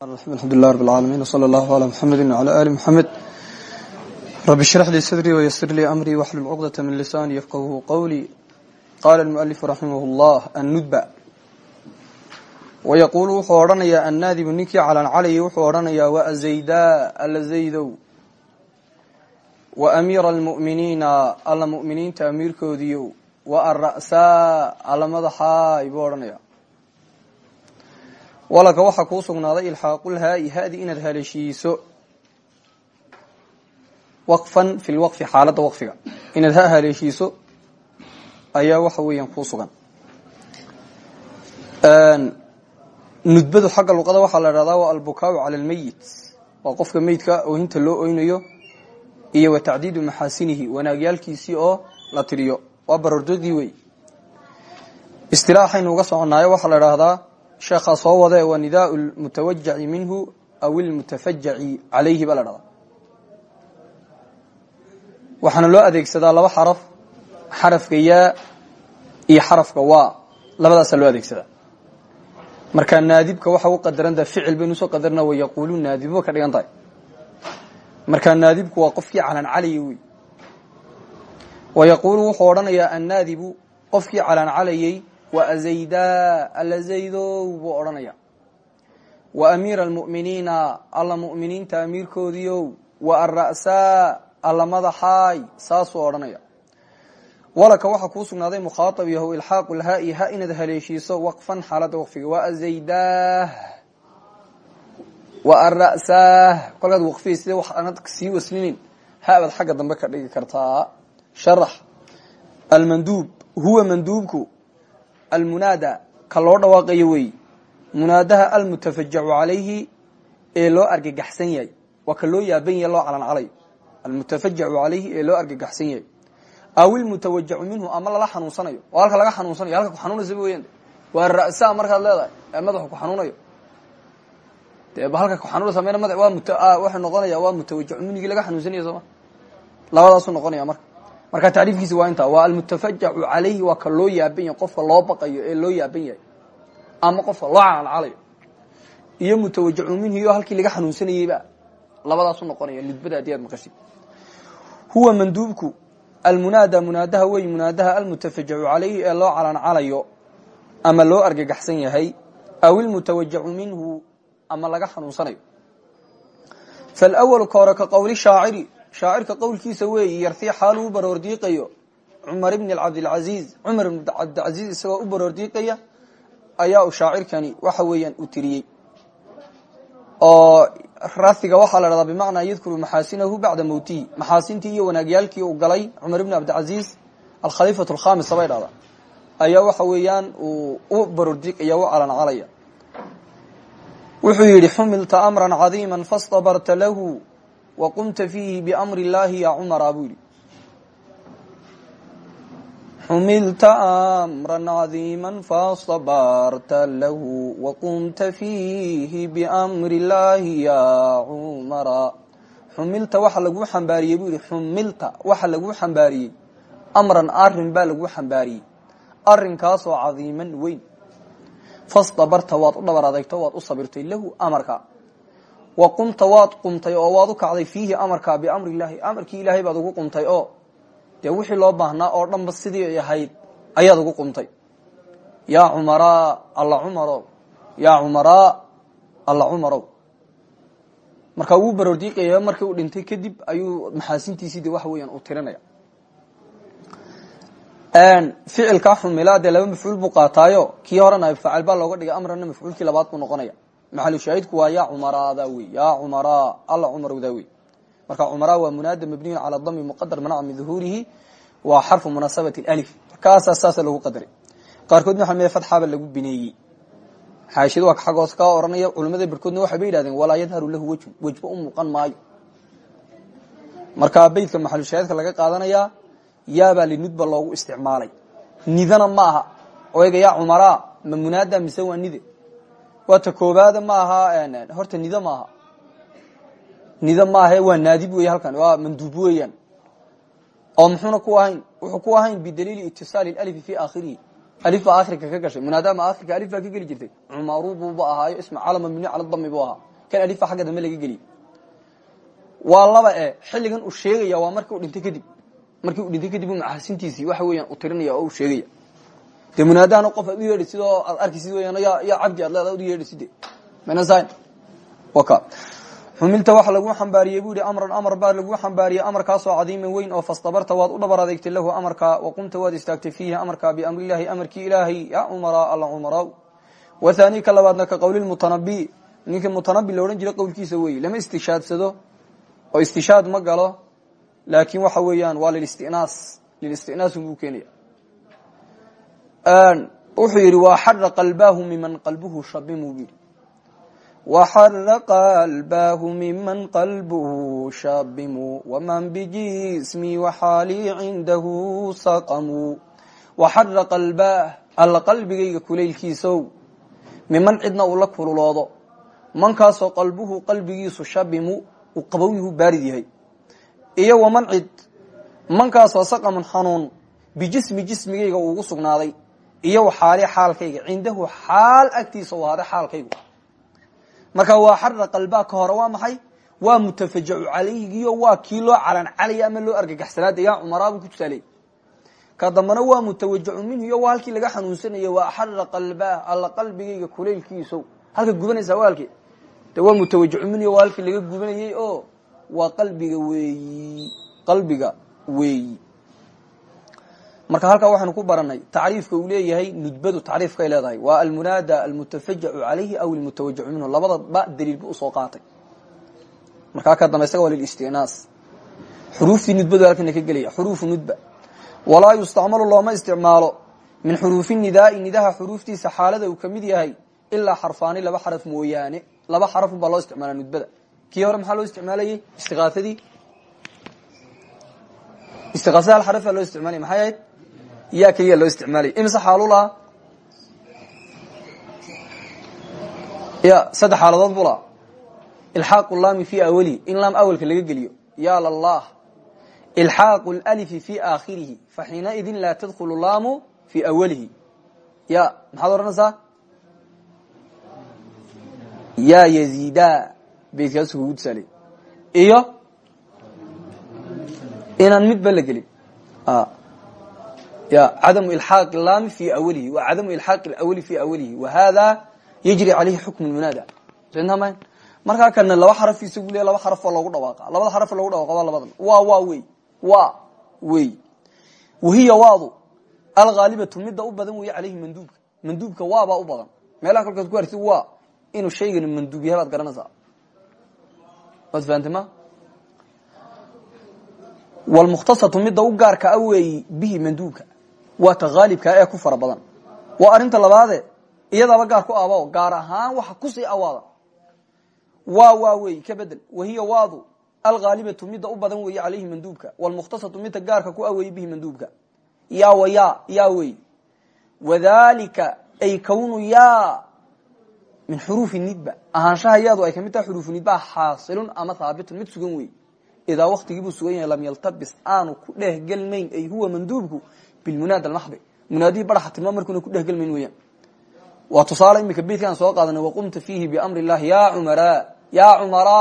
alxamdu lilah rab alcaalamiin wsala allahu ala muxamedi wala ali muxamed rabi shrax lii sadrii wayasir lii amrii waxlul cuqdata min lisaani yafqahu qowlii qaala almualifu raximah llah annudba wayaquulu wuxuu odhanayaa annaadibu ninkii calancalayi wuxuu odhanayaa waazaydaa alla zaydow wa amiira almu'miniina alla mu'miniinta amiirkoodiiyow wa ara'saa alla madaxaay buu odhanaya walaka waxaa kuu sugnaaday ilxaaqulhaa'i hadi inaad haleeshiiso waqfan fi lwaqfi xaaladda waqfiga. Inaad ha haleeshiiso ayaa waxa weeyaan kuu sugan. Nudbadu xagga luqada waxaa la dhahdaa waa albukaau cala almeyit waa qofka meydka oohinta loo oynayo iyo wa tacdiidu maxaasinihi wanaagyaalkiisii oo la tiriyo. Waa barordoodii wey istilaaxaynu uga soconaayo waxaa la dhahdaa sheekhaa soo wade waa nidaau lmutawajaci minhu aw ilmutafajaci calayhi baa la waxaana loo adeegsadaa laba xaraf xarafka yaa iyo xarafka waa labadaasaa loo adeegsadaa markaa naadibka waxa u qadaranta ficil baynu u soo qadarna wayaquulu naadibu ka dhigan tahay. Markaa naadibku waa qofkii calancalaya wey wayaquulu wuxuu odhanayaa annaadibu qofkii calancalayay wa azaydaa alla zaydow buu odhanaya. Wa amiira almu'miniina alla mu'miniinta amiirkoodiiow wa ara'saa alla madaxaay saasuu odhanaya. Walaka waxaa kuu sugnaaday mukhaaab yahow ilxaaqu lhaa'i ha inaad haleeshiiso waqfan xaaladda waqfiga. Wa azaydaah wa ara'saah kolkaad waqfiya sida wax aanad sii waslinin? Haabaad xagga dambe ka dhigi kartaa. Sharax almanduub huwa manduubku almunaada ka loo dhawaaqayo wey. Munaadaha almutafajacu calayhi ee loo argagaxsan yahay. Waa ka loo yaaban yahe loo calancalayo almutafajacu calayhi ee loo argagaxsan yahay. Aw ilmutawajacu minhu ama lala xanuunsanayo. Oo halka laga xanuunsanayo halka ku xanuunaysaba weyan waa ra'sa markaad leedahay ee madaxu ku xanuunayo. Dee halka ku xanuunaysa mena mada waa mut waxay noqonaya waa mutawajacu minhigii laga xanuunsanaya sooma labadaasuu noqonaya marka marka tacriifkiisi waa intaa waa almutafajacu calayhi waa ka loo qofka loo baqayo ee loo yaaban yahay ama qofka loo calancalayo iyo mutawajacu minhu iyo halkii laga xanuunsanayeyba labadaasu noqonaya nudbada haddii aad maqashid huwa manduubku almunaada munaadaha wey munaadaha almutafajacu calayhi ee loo calancalayo ama loo argagaxsan yahay aw ilmutawajacu minhu ama laga xanuunsanayo. Falwalu ka ka qowli shaaciri shaacirka qowlkiisa weeyi yartii xaalu u baroor diiqayo cumar ibn cabdilcaziiz cumar ibn cabdilcaziiz isagoo u baroor diiqaya ayaa uu shaacirkani waxa weeyaan u tiriyey oo raiga waxaa la dhahdaa bimacnaa yadkuru maxaasinahu bacda mowtihi maxaasintii iyo wanaagyaalkii uu galay cumar ibn cabdilcaziiz alkhaliifatu alkhamisa bay dhahdaa ayaa waxa weeyaan uu u baroor diiqaya u calancalaya wuxuu yidhi xumilta amran cadiima fastabarta lahu waqumta fiihi bamri illaahi ya cumara buu yidhi. Xumilta amran cadiima fastabarta lahu waqumta fiihi biamri illaahi ya cumara xumilta waxa laguu xambaariyey buu yihi xumilta waxa laguu xambaariyey. Amran arrin baa laguu xambaariyey. Arinkaasoo cadiiman weyn. Fastabarta waad u dhabar adegto waad u sabirtay lahu amarka wa qumta waad qumtay oo waad u kacday fiihi amarka biamri illaahi. Amarkii ilaahay baad ugu qumtay oo dee wixii loo baahnaa oo dhanba sidii ay ahayd ayaad ugu qumtay. Yaa cumaraa alla cumarow yaa cumaraa alla cumarow marka wuu baroordiiqaya markii uu dhintay kadib ayuu maxaasintiisii de waxa weeyaan uu tirinaya ficilkaa xumilaa dee laba mafcuul buu qaataayo kii horena baa looga dhigay amrana mafcuulkii labaad buu noqonaya maxalu shaahidku waa yaa cumaraada wey yaa cumaraa alla cumarowdaa wey marka cumaraa waa munaada mabniyun cala dami muqadar manaca min duhuurihi waa xarfu munaasabati alif markaasaa saasa lagu qadaray qaarkoodna waxa mid fatxaaba lagu bineeyey. Xaashiyada waa xaggoos kaa oranaya culimada barkoodna waxay ba yidhahdeen walaa yadharu lahu wejun wejba u muuqan maayo. Marka beytka maxalu shaahidka laga qaadanayaa yaabaa linudba loogu isticmaalay. Nidana ma aha. Oyga yaa cumaraa ma munaada mise waa nide waa ta koobaada ma aha horta nida maaha nida maaha waa naadib wey halkan waa manduub weeyaan oo muxuuna ku ahayn wuxuu ku ahayn bidaliili itisaali alifi fi aakhirihi alif baa akhirka ka gashay munaadama akhirka alif baa ka geli jirtay. Cumaru buuba ahaayo isma calama mibni cala dami buu ahaa. Kan alif baa xagga dambe laga geliy waa laba e xilligan uu sheegaya waa markii u dhintay kadib. Markii uu dhintay kadib maxaasintiisii waxa weeyaan u tirinaya oo u sheegaya dee munaadahana qof aad u yeedhi sidoo aad arkaysid weyaan ya yaa cabdi aad leeda ad u yeedhisid manasan waka. Xumilta waxa lagu xambaariyey bu yihi amran amar baa lagu xambaariyey amarkaasoo cadiiman weyn oo fastabarta waad u dhabar lahu amarka waqumta waad istaagtay fiihi amarka biamrillahi amarkii ilaahay ya cumara alla cumara wathani ka labaadna ka qowli mutanabi ninkii mutanabi la odhan jiray qowlkiisa weeye lama istishaadsado oo istishaad ma galo laakin waxa weeyaan waa lilistinaas lilistinaas buu keenaya wuxuu yidhi waa xara qalbaahu miman qalbuhu shabimu bu yidhi. Waxara qalbaahu miman qalbuhu shabimu waman bijismi waxaali cindahu saqamu. Waxara qalbaah alla qalbigayga kulaylkiisow miman cidna uu la kululoodo mankaasoo qalbuhu qalbigiisu shabimu uu qabowyuhu baarid yahay. Iyo waman cid mankaasoo saqamun xanuun bijismi jismigayga uugu sugnaaday iyo xaali xaalkayga. Cindahu xaal agtiisa u ahaaday xaalkaygu. Marka waa xara qalbaa ka hore waa maxay? Waa mutafajacu calaygiyo waa kii loo calan calaya ama loo argagaxsanaada yaa cumaraabuu ku tusaaley ka dambana waa mutawajacu minhu iyo waa halkii laga xanuunsanaya. Waa xara qalbaa alla qalbigayga kulaylkiiso halka gubanaysa waa halkii. De waa mutawajacu minhu waa halkii laga gubanayey oo waa qalbiga weeyi. Qalbiga weeyi marka halkaa waxaanu ku baranay tacriifka uu leeyahay nudbadu tacriifkay leedahay. Waa almunaada almutafajacu calayhi aw almutawajacu minhu. Labada ba daliilba u soo qaatay. Markaa ka dambe isaga waa lilistinaas xuruuftii nudbadu halkana ka gelaya. Xuruufu nudba. Walaa yustacmalu looma isticmaalo min xuruufi nidaai. Nidaha xuruuftiisa xaalada uu ka mid yahay ilaa xarfaani laba xaraf mooyaane. Laba xarafun baa loo isticmaala nudbada. Kii hore maxaa loo isticmaalayey istiqaasadii istiqaasada hal xarafaa loo isticmaalaya maxay ahayd yaa keliya loo isticmaalaya imise xaalu lahaa? Ya saddex xaaladood buu lahaa. Ilxaaqu laami fi awalihi in laam awalka laga geliyo. Ya lallah. Ilxaaqu lalifi fi aakhirihi fa xiinaidin laa tadkhulu laamu fi awalihi. Ya maxaad ya yazida baytkaasu kugu iyo? Inaan midba la gelin cadamu ilxaaq laami fi awalihi wa cadamu ilxaaq awali fi awalihi wa hada yajri calayhi xukm munaada sma markaa kana laba xaraf isagu le laba xarafoo loogu dhawaaqa labada xarafoo logu dhawaqa waa labadan wa wa wey wa wey wahiya waadu alghaalibatu midda u badan weeye calayhi manduubka manduubka waabaa u badan meelaha kolkaad ku artid wa inuu shaygani manduub yahay baad garanaysaa waad fahamtay ma wlmukhtasatu midda u gaarka a weeyi bihi manduubka waa ta haalibkaa ee ku fara badan. Waa arrinta labaade iyadaaba gaar ku abo gaar ahaan waxa ku sii awaada. Waa waa wey ka bedel. Wahiya waadu alghaalibatu midda u badan weeye calayhi manduubka wlmukhtasatu midda gaarka ku aweeyi bihi manduubka. Ya wa ya ya wey. Wadalika ay kawnu ya min xuruufi nidba. Ahaanshaha yaadu ay ka mid tahay xuruufu nidba xaasilun ama haabitun mid sugan wey. Idaa waktigiibuu sugan yahay lam yaltabis aanu ku dhehgelmayn ay huwa manduubku bilmunaada almaxdi munaadihii baraxa tilmaa markuuna ku dhehgelmayn weeyaan. Waa tusaale imika beytkaan soo qaadanay waqumta fiihi biamri illahi ya cumara ya cumara.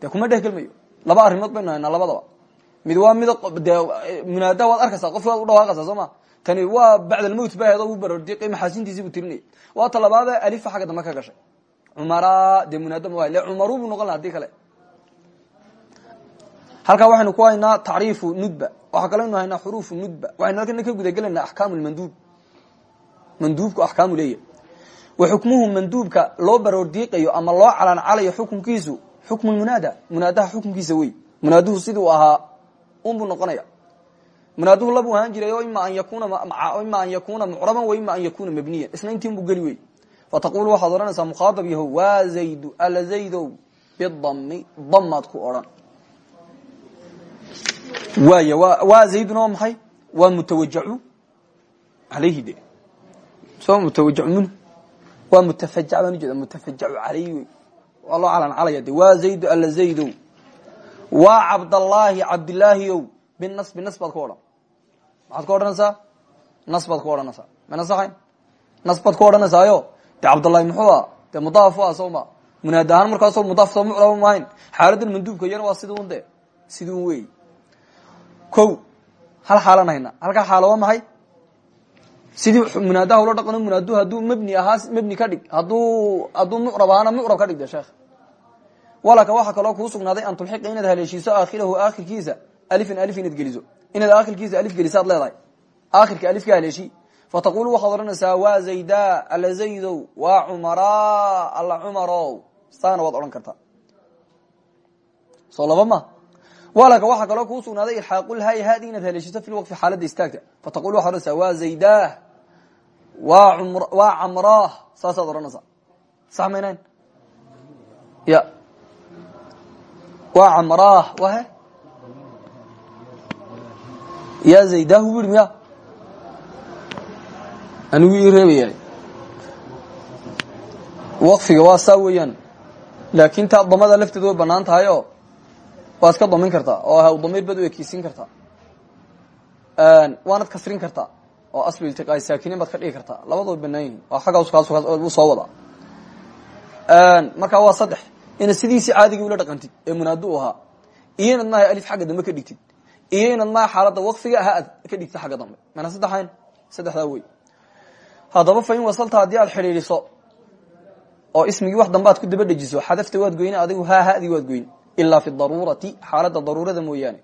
Dee kuma dhehgelmayo laba arrimood baynu haynaa labadaba. Mid waa mid de munaada waad arkaysaa qofki waad u dhawaaqaysaa soo ma? Tani waa bacd almowt ba hedo u barordiqay maxaasintiisii buu tirinayay waa talabaade alifa xagga dambe ka gashay. Cumara dee munaada ma le cumaru buu noqon laha haddii kale. Halkaa waxaynu ku haynaa tacriifu nudba waxaa kaleynu haynaa xuruufu nudba waxaynu halkana ka gudagelaynaa axkaamu lmanduub manduubku axkaamu leeyahy wa xukmuhu manduubka loo baroordiiqayo ama loo calancalayo xukunkiisu xukmu munaada. Munaadaha xukunkiisa wey. Munaaduhu siduu ahaa unbuu noqonaya. Munaaduhu labuu ahaan jiray o ima an yakuna mucraban wa ima an yakuna mabniyan. Isna intiin buu geli wey. Fataqulu waxaad odhanaysaa mukhaadab yahow waa zaydu ala zaydow bidami damaad ku odhan waay waa zayduna waa maxay? Waa mutawajacu alayhi de. So mutawajacu minhu waa mutafajac baan ujeeda mutafajacu alayhi wey. Waa loo calan calaya de. Waa zaydu ala zaydow. Waa cabdallaahi cabdillaahi ow binas binas baad ka odhan. Maxaad ka odhanaysaa? Nas baad ku odhanaysaa. Mana saxayn nas baad ku odhanaysaayo de cabdullahi muxuu a de mudaaf a soo ma? Munaad ahaan markaasoo mudaaf soo muclaba maahayn xaaladan manduubka iyana waa sidii un de. Sidii un wey ko hal xaalan hayna halkaa xaalo sidii munaadaha ula dhaqano munaadu hadduu mebni ahaa mebni ka dhig. Hadduu hadduu mucrab ahaana mucrab ka dhig de sheekh walaka waxaa kaloo kuu sugnaaday an tulxiqa inaad haleeshiiso aakhirahu aakhirkiisa alifan alif inaad geliso. Inaad aakhirkiisa alif gelisaad leedahay. Aakhirka alif ka haleeshi fataqulu waxaad odhanaysaa waa zayda alla zaydow waa cumara alla cumarow. Saana waad odhan kartaa. Soo laba walaka waxaa kaloo kuu sugnaaday ilxaaqulhay haadi inaad haleeshiso fi lwaqfi xaaladda istaagta. Fataqulu waxaad odhanaysaa waa zaydah waa camrah saasaad odhanaysaa sax maynayn ya. Waa camrah wahe ya zaydahu bu ihi miya anigu ii reebaya. Waqfiga waa saa weeyaan. Laakin taa damada lafteed way bannaan tahay waa iska damin kartaa oo haw damiir baad u ekeysiin kartaa waanad kasrin kartaa oo aslu iltiqaai saakiniin baad ka dhigi kartaa labada way banaan yihiin oo xaggaas kaas soo wadaa markaa waa saddex. Inaad sidiisii caadigii ula dhaqantid ee munaado u ahaa. Iyo inaad maaha alif xagga dambe ka dhigtid. Iyo inaad maaha xaaladda waqfiga aha aad ka dhigtid xagga dambe. Mana saddexayn? Saddexdaa wey. Haddaba fa in wasalta haddii aad xidhiidhiso oo ismigii wax dambe aad ku daba dhejiso xadafta waad goyne adigu haa haddii waad goyn ilaa fi daruurati xaaladda daruurada mooyaane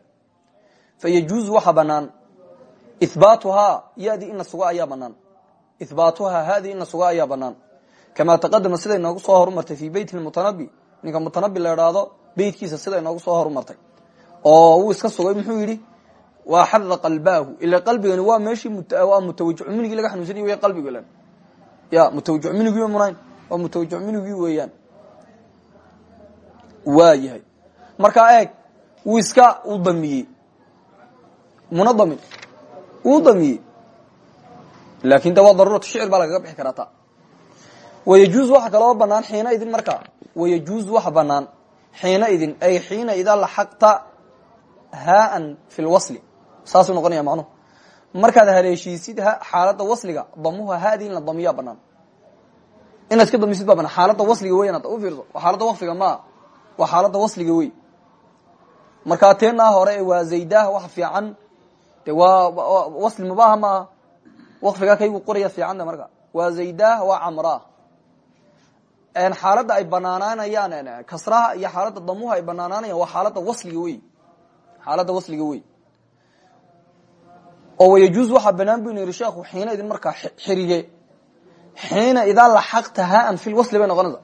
fa yajuuzu waxa banaan ihbaatuhaa yadii in la sugo ayaa banaan ihbaatuhaa haddii in la sugo ayaa banaan kamaa taqadama siday noogu soo horumartay fi beyt mutanabi ninka mutanabi la idhaahdo beytkiisa siday soo horumartay oo uu iska sugay muxuu yidhi waa xada qalbaahu ila qalbigani waa meeshii waa mutawajic minigii laga xanuunsany wey qalbiga len ya mutawajic minigii munayn waa mutawajic minigii weeyaan waa yahay markaa eeg wuu iska u damiyey. Muna damin wuu damiyey. Laakin de waa daruuratu shicir baa lagaga bixi karaa ta. Wayajuuz waxa kaloo banaan xiina idin markaa wayajuuz waxa banaan xiina idin ay xiina idaa laxaqta haan fi lwasli saasuu noqonaya macnuhu markaad haleeshiisid xaalada wasliga damuha haadi in la damiyaa banaan inaad iska damisid baa banaan xaalada wasliga weyan hadda u fiirso. Xaalada waqfiga maa waa xaalada wasliga wey markaa teenaa hore waa zaydah waxa fiican. De waa wasli mabaaha maaha waqfigaa kaygu qoraya fiicanta marka. Waa zaydah waa camra. Xaaladda ay banaanaanayaan kasraha iyo xaaladda damuha ay banaanaanayaan waa xaalada wasliga wey. Xaaladda wasliga wey. Oo wayajuuz waxaa banaan bu inu yihi sheekhu xiina idin markaa xirige. Xiina idaa laxaqta haan fi lwasli bay noqonaysa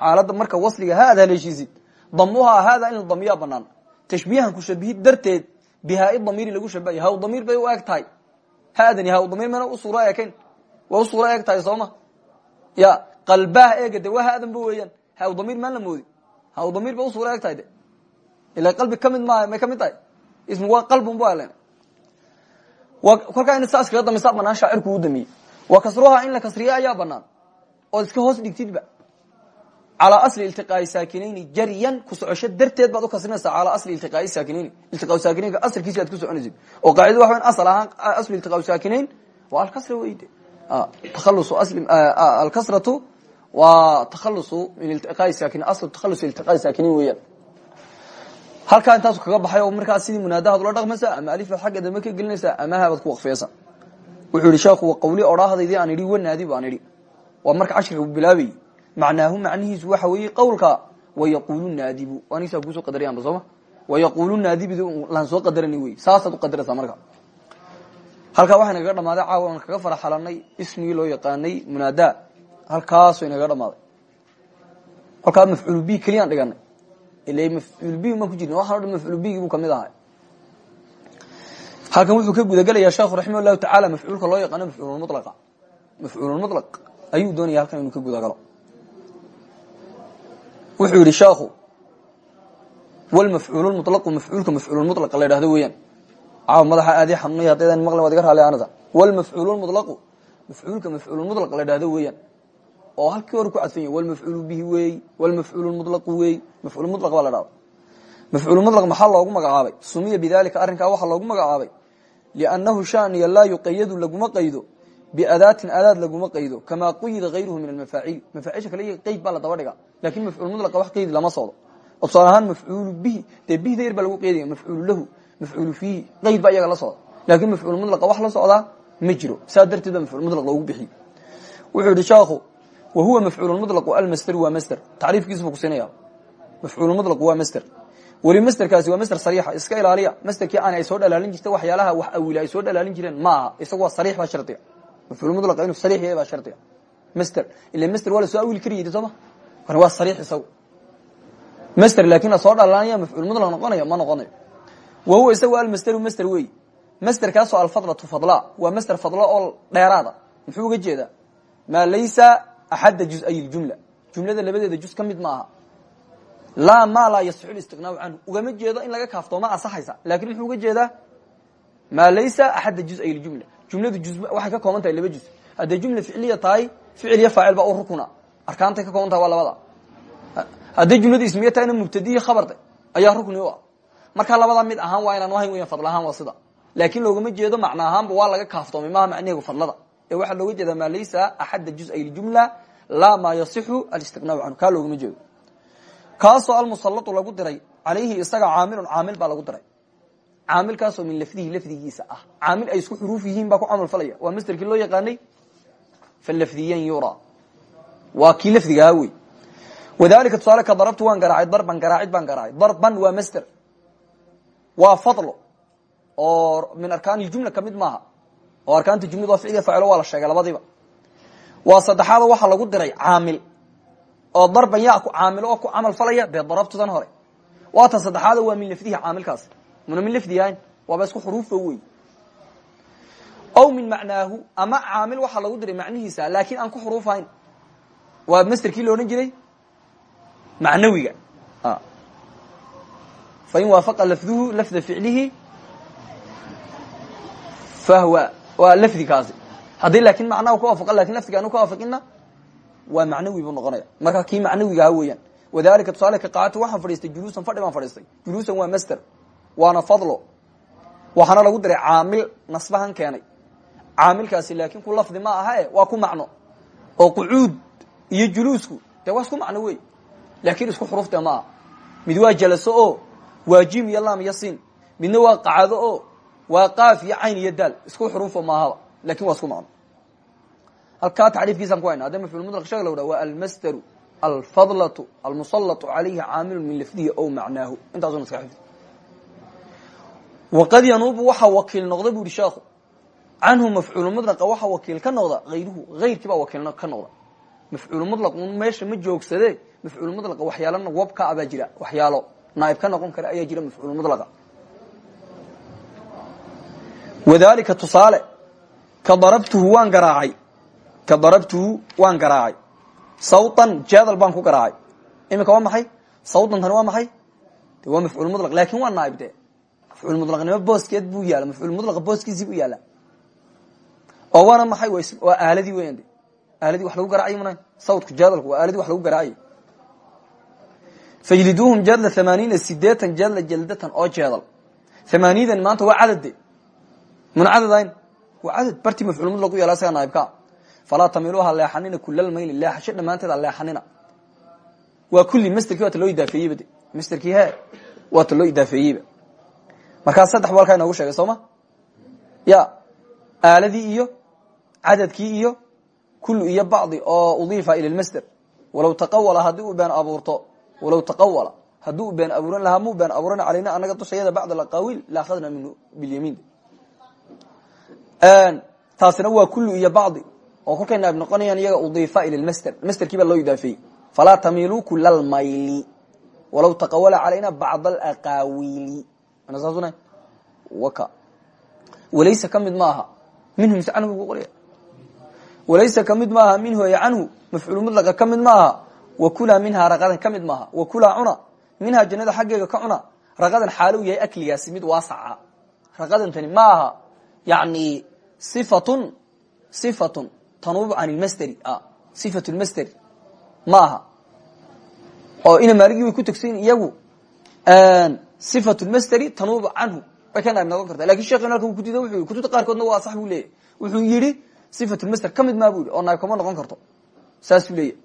xaaladda marka wasliga ha ad haleeshiisid damuha haada in la damiyaa banaan tashbiihan ku shabihid darteed bihaa-i damiiri lagu shabahay haw damiir bay u eg tahay haadani haw damiir mana u suuro ekayn waa u suuro eg tahay sooma ya qalbaha eega de waa haadan ba weeyaan. Haw damiir maan la moodi. Haw damiir ba u suuro eg tahay de. Ila qalbi ka mid maaha may ka mid tahay. Ismi waa qalbun bu len kolkaa ina saas kaga dambaysaa banaan shaacirku u damiyey. Wa kasruhaa in la kasriye ayaa banaan ood iska hoos dhigtidba calaa asli iltiqaai saakinayni jaryan ku socosho darteed baad ukasrinaysaa calaa asli iltiqaai saakinayn iltiqaa saakinaynka asalkiisi aad ku soconaysid. Oo qaacida waxa asal ahaan aslu iltiqaa saakinayn waa alkasra weyde. Takhalusu asli alkasratu waa takhalusu min iltiqaai saakinayn aslu takhalus iltiqaai saakinayn weeyaan. Halkaa intaasu kaga baxay oo markaas sidii munaadahaad ula dhaqmaysa ama alifaad xagga dambe ka gelinaysaa ama haabaad ku waqfiyaysa wuxuu yihi sheekhu qawli odhaahdaydii aan idhi wanaadi baan idhi. Waa marka cashirka u bilaabayy macnaahu macnihiisu waxa weeye qawlka wayaqulu naadibu anisaa kuusoo qadarayaanba sooma wayaqulu naadibid laan soo qadarani wey saasaad u qadaraysaa marka. Halkaa waxay nagaga dhamaaday caawa aan kaga faraxalanay ismigii loo yaqaanay munaada halkaasay nagaga dhamaaday halkaa mafcuul bi keliyaan dhiganay. Ila mafcuul bigi ma ku jirn waxaan o dhan mafcuul bigi buu ka mid ahay halkan wuxuu ka gudagelayaa sheekhu raximah llahu tacaala mafcuulka loo yaqaano mafcuulmulaq ayuu doonaya halkan inuu ka gudagalo wuxuu yihi sheekhu wlmafcuul mulaqu mafcuulka mafcuulmulaqa la yidhahdo weeyaan. Caawa madaxa aadi xanuunay haddaydan maqlin waad iga raali anada wlmafcuul mulaqu mafcuulka mafcuulmulaq la yidhahdo weeyaan. Oo halkii hore ku cadfan yahy wlmafcuulu bihi weey wlmafcuul mulaqu weey mafcuul mulaq baa la dhahda mafcuul mulaq maxaa loogu magacaabay? Sumiya bidalika arrinkaa waxaa loogu magacaabay. Liannahu shaniya laa yuqayadu laguma qaydo biadaatin adaad laguma qaydo kamaa quyida hayruhu min almafaaciil mafaaciisha kale qeyd baa la daba dhiga laakiin mafcuul mudlaqa wax qeydi lama socdo tusaale ahaan mafcuulu bihi dee bihda yar baa lagu qeydaya mafcuulu lahu mafcuulu fiihi qeyd baa iyaga la socda laakiin mafcuul mudlaqa wax la socdaa ma jiro saa darteed baa mafcuul mudlaq loogu bixiy wuxuu yihi sheekhu wa huwa mafcuul mudlaqu almasderu waa masder tacriifkiisu buu kusinaya mafcuul mudlaqu waa masder weli masderkaasi waa masder sariixa iska ilaaliya masderkii aan ay soo dhalaalin mafcuul mudlaqa inuu sariix yahay baa shardiga master ila master waa la soo awili kari yidi sooma kan waa sariix isagu master laakin la soo dhalaanaya mafcuul mudlaq noqonaya ma noqonayo wa huwa isagu almasteru master wey masterkaasoo alfadlatu fadla waa master fadlo oo dheeraada muxuu uga jeedaa maa laysa axadda juz-ay ljumla jumlada labadeeda juz ka mid ma aha laa ma laa yasixu listiqnaau canhu ugama jeedo in laga kaaftoomo asaxaysa laakiin muxuu uga jeedaa maa laysa axadda juz-ay ljumla jumladu juz waxay ka kooban tahay laba juz. Hadday jumla ficliya tahay ficil iyo faacil baa u rukuna. Arkaantay ka kooban tahay waa labada. Hadday jumladu ismiya tahayna mubtadiyi khabarda ayaa rukni u ah. Markaa labadaa mid ahaan waa inaan ahayn weyan fadl ahaan waa sida. Laakin loogama jeedo macno ahaanba waa laga kaaftoomay maaha macnaheegu fadlada. Ee waxaa looga jeedaa maa laysa axadda juz-ay ljumla laa maa yasixu alistiqnaau canhu. Kaa loogama jeedo. Kaasoo almusallatu lagu diray calayhi isaga caamilun caamil baa lagu diray caamilkaasoo min lafdihi lafdigiisa ah. Caamil ay isku xuruuf yihiin baa ku camal falaya. Waa masderkii loo yaqaanay falafdiyan yura waa kii lafdigaha wey. Wadalika tusaale ka darabtu waan garaacay darban garaacid baan garaacay. Darban waa masder waa fadlo. Oo min arkaan iljumla ka mid maaha. Oo arkaanta jumlad waa ficliya faacilo waa la sheegay labadiiba. Waa saddexaad waxaa lagu diray caamil. Oo darban yaa ku caamilo oo ku camal falaya bee darabtudan hore. Waa ta saddexaad waa min lafdihi caamilkaas muna min lafdi ahayn waaba isku xuruufba wey aw min macnaahu ama caamil waxaa lagu diray macnihiisa laakin aan ku xuruuf ahayn waa masterkii lo odhan jiray? Macnawiga. Fain waafaqa lafduhu lafda ficlihi fahwa waa lafdikaasi haddii laakin macnaha ka waafaqa laakiin lafdiga anu ka waafaqina waa macnawi buu noqonaya. Marka kii macnawigaha weeyaan. Wadalika tusaale ka qaacati waxaan fadhiistay juluusan fadhi baan fadhiistay. Juluusan waa master waana fadlo waxaana lagu diray caamil nasbahan keenay. Caamilkaasi laakin ku lafdi ma aha e waa ku macno. Oo qucuud iyo juluusku dee waa isku macno wey laakin isku xurufte ma aha. Mid waa jalaso oo waa jim iyo lam iyo sin midna waa qacdo oo waa qaaf iyo cayn iyo daal. Isku xurufo maahaba laakiin waa isku macno. Halkaa tacriifkiisaan ku hayna hadda mafcul mudlaq sheeg la waa almasderu alfadlatu almusallatu calayhi caamilu min lafdihi ow macnaahu. Intaasuna iska xifdi waqad yanuubu waxaa wakiil noqda bu yihi sheekhu canhu mafcuul mudlaqa waxaa wakiil ka noqda hayruhu hayrkii baa wakiil ka noqda. Mafcuul mudlaq meesha ma joogsade mafcuul mudlaqa waxyaalana wabka abaa jira waxyaalo naaib ka noqon kara ayaa jira mafcuul mudlaqa wadalika tusaale ka darabtuhu waan garaacay ka darabtuhu waan garaacay. Sawtan jadal baan ku garaacay. Iminka waa maxay? Sawtan tani waa maxay? Waa mafcuul mudlaq laakiin waa naaib de mafcuul mudlaqnimo booskeed buu yaalla mafcuul mudlaqa booskiisii buu yaalla oo waana maxay? Waa aaladii weyan de. Aaladii wax lagu garaacay muna? Sawtku jadalku waa aaladii wax lagu garaacay fajliduuhum jadla thamaaniina sideetan jadla jaldatan oo jeedal thamaaniidan maanta waa cadade muna cadadayn waa cadad. Bartii mafcuul mudlaq u yaalla isagaa naaibkaa falaa tamiluha leexanina kulalmayli leexasho dhammaanteeda leexanina. Waa kulli masterkii waata loo idaafeeyeyba de. Masterkii he waata loo idaafeeyeyba markaa saddex bu halkaa inoogu sheegay soo ma? Ya aaladii iyo cadadkii iyo kullu iyo bacdi oo udiifa ila lmasder walow taqawala haddii uu been abuurto walow taqawala haddii uu been abuuran lahaa muu been abuuran calayna anaga dushayada bacd alaqawiil la akhadna minhu bilyamiin. Taasina waa kullu iyo bacdi oo kolkay naab noqonayaan iyaga udiifa ila lmasder masderkii baa loo idaafeeyey falaa tamiluu kula lmayli walow taqawala calayna bacd alaqawiili ana saasuna waka. Walaysa ka mid maaha minhu mise canhu bu qoraya walaysa ka mid maaha minhu ay canhu mafcuul mudlaqa ka mid maaha wakulaa minhaa raqadan ka mid maaha wakulaa cuna minhaa jannada xaggeega ka cuna raqadan xaalo u yahay akligaasi mid waasaca. Raqadan tani ma aha yani sifatun sifatun tanuubu can lmasderi sifat lmasderi ma aha oo ina maaligii way ku tegsayin iyagu sifat lmasderi tanuubu canhu way ka naib noqon kartaa laakiin sheekhin halka ku diida wuxu yii kutubta qaarkoodna waa sax buu leeyahy wuxuu yidhi sifatulmasder ka mid maa bu oo naib kama noqon karto saasuu leeyahy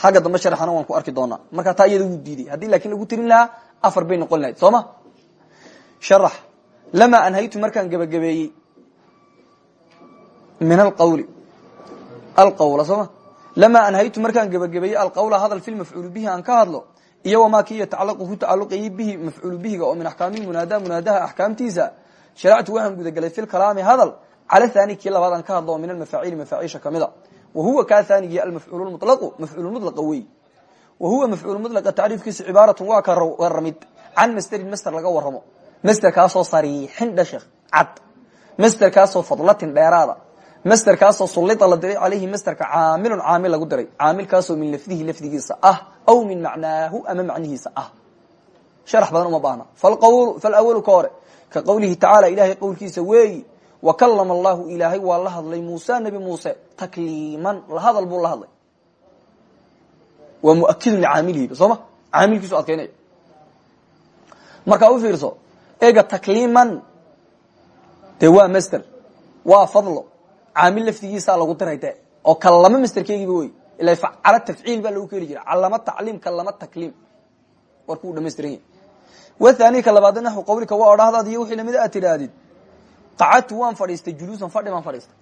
xagga dambe sharxana waan ku arki doonaa marka taa iyada wuu diiday haddii lagu tirin lahaa afar bay noqon lahayd soo sharax lamaa anhaytu markaan gebagabeeyey min alqawli alqawla soo ma lamaa anhaytu markaan gebagabeeyey alqawla hadal fi lmafcuulu bihi aan ka hadlo iyo wamaa kii yatacalaqu ku tacaluqayay bihi mafcuulu bihiga oo min axkaami munaada munaadaha axkaamtiisa. Sharactu waxaan gudagelay fi lkalaami hadal cala thani kii labaad aan ka hadlo min almafaaciili mafaaciisha kamida wa huwa kaa thanigi almafcuul mulaqu mafcuul mulaqa wey wa huwa mafcuul mulaqa tacriifkiisu cibaaratun waa ka waramid can masderin master laga waramo masterkaasoo sariixin dhashek cad. Masterkaasoo fadlatin dheeraada masterkaasoo sullita la diray caleyhi masterka caamilun caamil lagu diray. Caamilkaasoo min lafdihi lafdigiisa ah aw min macnaahu ama macnihiisa ah. Sharax badan uma baahna. Falawalu ka ka qowlihi tacaala ilahay qowlkiisa weeyi wa kalama allahu ilaahay waa la hadlay muuse nebi muuse takliiman la hadal buu la hadlay. Waa muakidun licaamilihiba soo ma? Caamilkiisu adkaynaya markaa u fiirso ega takliiman dee waa master waa fadlo caamil laftigiisaa lagu diray de oo kalama masterkeygiiba wey ila facala tafciil baa lagu keeni jira calama tacliim kalama takliim. Warku u dhamaystiran yahy wathani ka labaad naxu qawlika waa odhahdaad iyo wixii lamida aad tidhaahdid qacadtu waan fadhiistay juluusan fadhi baan fadhiistay.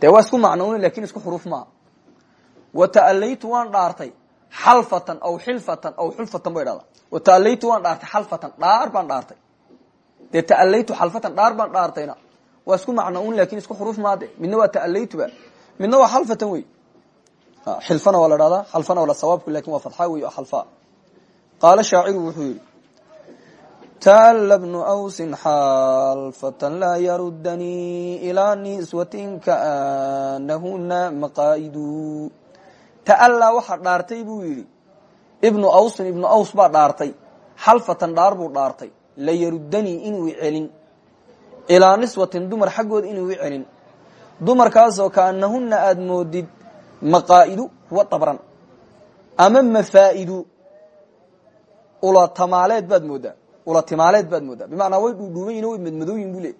Dee waa isku macnoon laakiin isku xuruuf maaha wa ta'alaytu waan dhaartay xalfatan aw xilfatan aw xulfatan bay dhahdaa wa ta'alaytu waan dhaartay xalfatan dhaar baan dhaartay. Dee ta'alaytu xalfatan dhaar baan dhaartayna waa isku macnoun laakiin isku xuruuf maade midna waa ta'alaytuba midna waa xalfatan wey xilfana waa la dhahdaa. Xalfana waa sawaabku waa fadxa wey oo xalfa. Qaala wuxuu yihi taala bnu awsin xalfatan laa yarudanii ilaa niswatin kaanahuna maqaa'idu ta'allaa waxaa dhaartay buu yidhi. Ibnu awsin ibnu aws baa dhaartay. Xalfatan dhaar buu dhaartay. La yarudanii inuu celin ilaa niswatin dumar xaggood inuu i celin. Dumarkaasoo kaanahuna aada moodid maqaa'idu kuwa dabran ama mafaa'idu. Ulatamaaleed baad moodaa. Ulatimaaleed baad moodaa. Bimacnaa way dhuudhuuban yihiin way madmadooyin bu le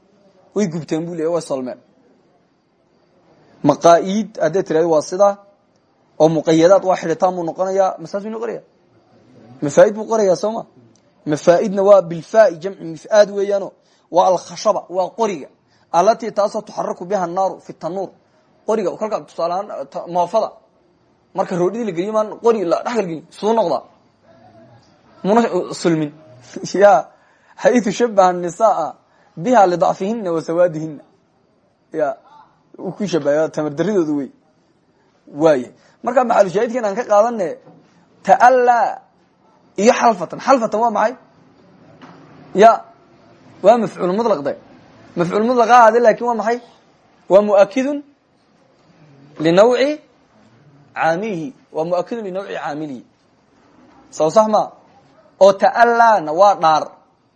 way gubteen bu le way solmeen. Maqaaid hadday tirahdo waa sidaa oo muqayadaad waa xidhitaan buu noqonayaa. Masaas buu noqonaya mafaaid buu qorayaa soo ma? Mafaaidna waa bilfaai jamci mifaad weeyaano waa alkhashaba waa qoriga. Alatii taasoo tuxaraku biha naaru fi tanuur qoriga kolkaa marka roodhidii la geliyo qori la dhexgal gelin suu noqdaa muna sulmin. Ya xaytu shabaha nisaa biha lidacfihina wa sawaadihina ya ku shabahaya tamar daridooda wey waaya markaa maxalushaahidkan aan ka qaadane ta'allaa iyo xalfatan. Xalfatan waa maxay? Ya waa mafcuul mudlaq de mafcuul mudlaq ha ahaade laakiin waa maxay? Waa muakidun linawci caamilihi. Waa muakidun linawci caamilihi. Saw sax ma? Oo ta'allaana waa dhaar.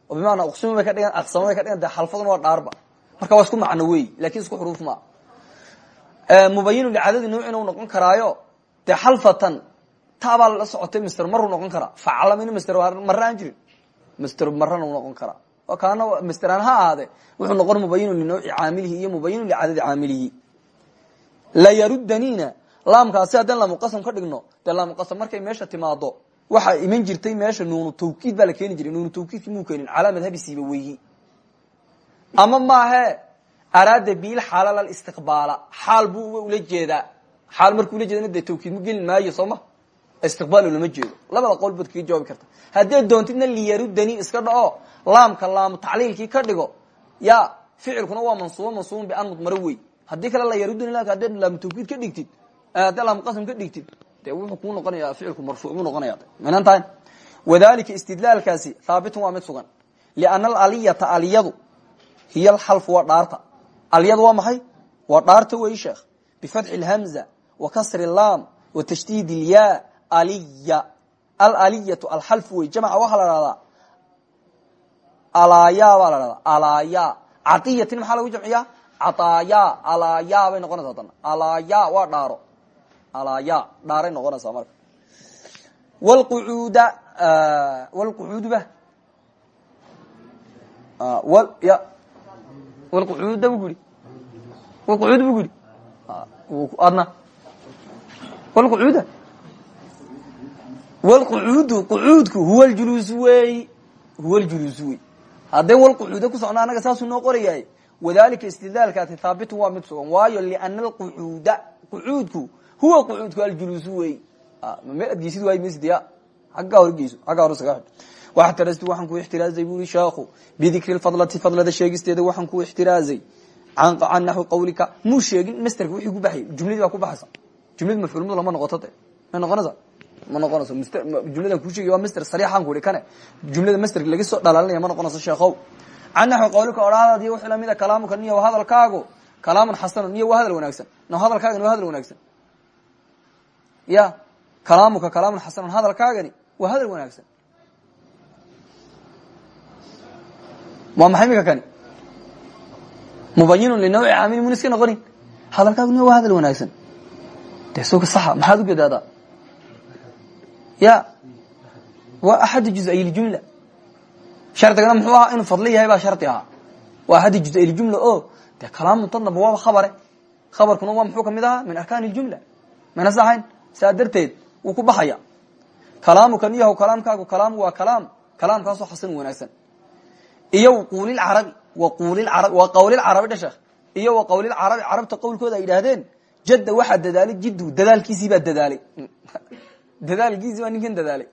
Oo bimacnaa uqsima bay ka dhigan aqsama bay ka dhigan de xalfaduna waa dhaarba. Marka waa isku macno wey laakiin isku xuruuf maa mubayinu licadadi nawcina u noqon karaayo dee xalfatan taabaa la socotay master maruu noqon karaa facalamin master marre aan jirin. Master marrana u noqon karaa kaana masteraan ha ahaade wuxuu noqon mubayinu linawci caamilihi iyo mubayinu licadadi caamilihi. Layarudaniina laamkaasi haddaan laamuqasam ka dhigno dee laamuqasam markay meesha timaado waxaa iman jirtay meesha nuunu tawkiid baa la keeni jiray. Nuunu tawkiidki muu keenin calaa madhabisiiba weyi ama maahe araada bil xaalal istiqbaala xaal buu ula jeedaa. Xaal markuu ula jeedana dee tawkiid ma gelin maayo soo ma istiqbaal lama jeedo. Labada qowl baad kaga jawaabi karta. Haddaad doontidna liyarudani iska dhaco laamka laamu tacliilkii ka dhigo ya ficilkuna waa mansuubo mansuubun bian mudmaro wey haddii kale layarudani haddaad laamu tawkiid ka dhigtid haddaad laamu qasam ka dhigtid dee wuxuu kuu noqonaya ficilku marfuuc buu noqonaya minan tahay. Wadalika istidlaalkaasi haabitun waa mid sugan. Liana alaliyata aliyadu hiy alxalfu waa dhaarta. Alyadu waa maxay? Waa dhaarta wey sheekh. Bifatxi اlhamza wa kasri laam wa tashdiid ilya aliya alaliyatu alxalfu wey jamca waxaa la dhahdaa alaya baa la alaya caiyatin maxaa lagu jamciyaa? Caaya alaya bay noqonaysa adana alaya waa dhaaro. Alaya dhaaray noqonaysaa marka. Wlqucuuda wlqucuudba ya. Walqucuuda bu ku yidhi walqucuud bu ku yidhi adna walqucuuda walqucuudu qucuudku huwa ljuluus wey huwa ljuluus wey. Haddee walqucuuda ku socna anaga saasuu noo qorayahay wadalika istidlaalkaasi haabitun waa mid sugan waayo liana alqucuuda qucuudku huwa qucuudku aljuluusu wey. Meel adgeysid waay msdya aggaa horgeyso aggaa hore saga waxtarastu waxaan ku ixtiraazay buri sheekhu bidikri lfadlati fadlada sheegisteeda waxaan ku ixtiraazay. Can naxwi qawlika muu sheegin masterka wixii ku baxay jumladii baa ku baxaysa. Jumlad mafcuulmadu lama noqoto de. May noqonaysa ma noqonayso jumladan kuu sheegay waa master sariixaan ku ihi kane jumlada masterka laga soo dhalaalinaya ma noqonayso sheekhow. Can naxwi qawlika odhaadaad iyo wixii lamida kalaamuka niyo hadalkaagu. Kalaamun xasanun niyo waa hadal wanaagsan. No hadalkaagani waa hadal wanaagsan. Ya kalaamuka kalaamun xasanun hadalkaagani waa hadal wanaagsan. Waa maxay imika kani? Mubayinun linawci caamili mun iska noqonin. Hadalkaaguna waa hadal wanaagsan. De soka saxa maxaad u gadaadaa ya waa axad juzay ljumla shardigana muxuu ahaa inuu fadli yahay baa shardi ahaa. Waa axad juzay ljumla o de kalaamun tadnaba waaba khabare. Khabarkuna waa muxuu ka mid ahaa min arkaan ljumla mana sahayn saa darteed wuu ku baxaya. Kalaamuka niyahow kalaamkaagu kalaamu waa kalaam. Kalaamkaasoo xasan wanaagsan. Iyo wquulilcarabi wquulilcarabi waa qawlilcarabi dhe sheekh. Iyo wa qawlilcarabi carabta qawlkooda ay yidhaahdeen jadda dadaalay jiddu dadaalkiisii baa dadaalay dadaalkiisii baa ninkan dadaalay.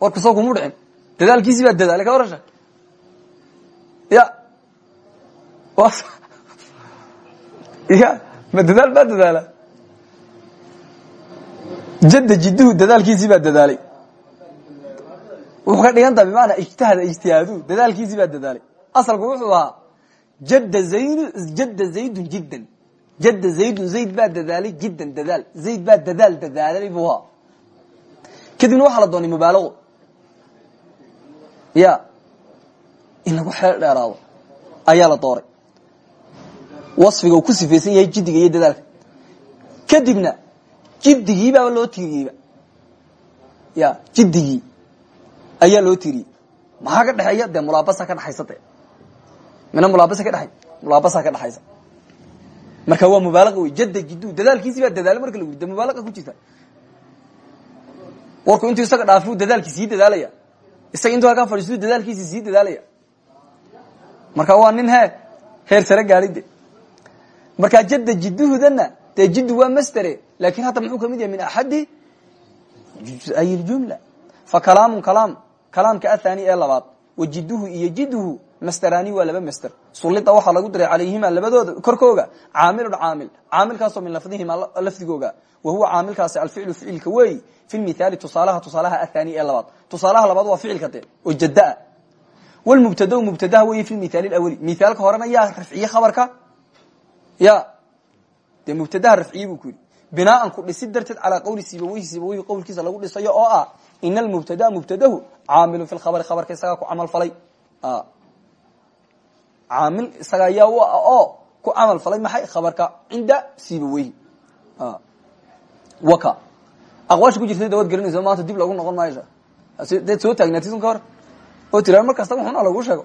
Warka soo kuma dhicin. Dadaalkiisii baa dadaalay ka waran sheekh ya ya ma dadaal baa dadaala. Jadda jidduhu dadaalkiisii baa dadaalay. Wuxuu ka dhigan taha bimacnaa ijtahada ijtihaadu dadaalkiisii baa dadaalay. Asalku wuxuu ahaa jadda zayd jadda zaydun jiddan jadda zaydun zayd baa dadaalay jiddan dadaal zayd baa dadaal dadaalay buu ahaa kadibna waxaa la doonay mubaalago ya in lagu xeel dheeraado ayaa la dooray wasfiga uu ku sifaysan yahay jiddiga iyo dadaalka kadibna jiddigiibaaba loo tiiriyeyba ya jiddigii ayaa loo tiriyey maxaa ka dhexeeya dee mulaabasa ka dhexaysa de mina mulaabasa ka dhexay mulaabasa ka marka waa mubaalaqa wey jadda jiddu dadaalkiisii baa dadaala marka yiri de mubaalaqa ku jirta. Warku intuu isaga dhaafi dadaalkii sii dadaalaya. Isaga intuu halkaa fadhiistu dadaalkiisi sii dadaalaya. Marka waa nin he heer sare gaadi de. Marka jadda jidduhudana dee jiddu waa mastere laakiin hadda muxuu ka mid yahay min axadi ay ljumla fa kalaamun kalaam kalaamka athani ee labaad wa jiduhu iyo jiduhu masterani waa laba master sullida waxaa lagu diray calayhima labadooda korkooga caamilun caamil. Caamilkaasoo min lafdihima lafdigooga. Wa huwa caamilkaasi alficlu ficilka wey fi mithaali tusaalaha tusaalaha athani ee labaad. Tusaalaha labaad waa ficilka de oo jadaa wlmubtada mubtadaha wey fi mithaali awali mithaalka horena yaa rafciye khabarka? Ya dee mubtadaha rafciye buu ku yidhi. Binaan ku dhisid darteed calaa qawli sibaweyhi sibaweyhi qowlkiisa lagu dhisayo oo ah in almubtada mubtadahu caamilun fi lkhabari khabarka isagaa ku camal falay caamil isaga ayaa u ah oo ku camal falay maxay? Khabarka cinda sibaweyhi waka. Aqwaasha ku jirta dawaad garanaysa maanta dib lagu noqon maayo. Deed soo taagnaatid un ka hor? Oo tiraa mar kasta wuxuna lagu sheego.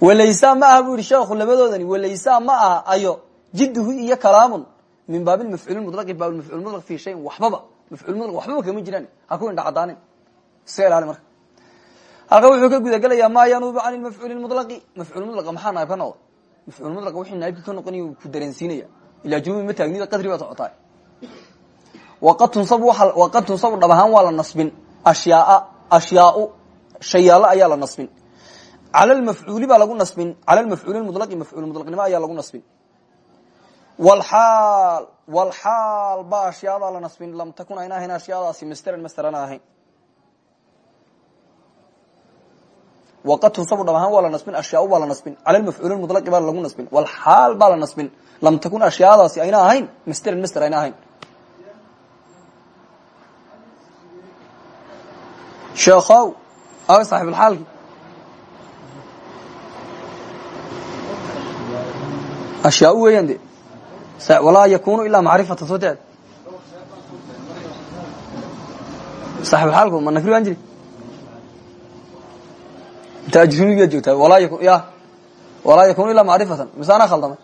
Walaysa ma aha bu yihi sheekhu labadoodani walaysa ma aha ayo jidduhu iyo kalaamun min baab mafcuul mulaqi baab mafcuul mulaq fi shayin waxbaba. Mafcuul mulaq waxbaba kama jiraan. Ha ku indha cadaanin iska ilaali marka halka wuxuu ka gudagelayaa ma yanuubu can mafcuul mulaqi mafcuul mulaqa maxaa naayib ka noqda mafcuul mulaqa wixii naayibka ka noqonay ku dareensiinaya. Ilaa junubi ma taagnida qadri baa socotaa waqad tunsabu waqad tunsabu dhab ahaan waa la nasbin. Ashyaaa ashyaau shayaalo ayaa la nasbin. Cala lmafcuuli baa lagu nasbin. Cala lmafcuuli mulaqi mafcuul mulaqnimo ayaa lagu nasbin. Wlxaal wlxaal ba ashyaadaa la nasbin. Lam takun ayna ahayn ashyaadaasi masteran masterana ahayn waqad tunsabu dhab ahaan waa la nasbin ashyaa baa la nasbin cala lmafcuuli mulaqi baa lagu nasbin wlxaal baa la nasbin lam takun ashyaadaasi ayna ahayn masteran master ayna ahayn sheekhow aw saaxibulxaalki ashyaa weeyaan de walaa yakunu ilaa macrifatan soo teed saaxibulxaalku ma nafri waan jiri inta ajrumigaa joogtaa walaa walaa yakun ilaa macrifatan mise anaa khaldamay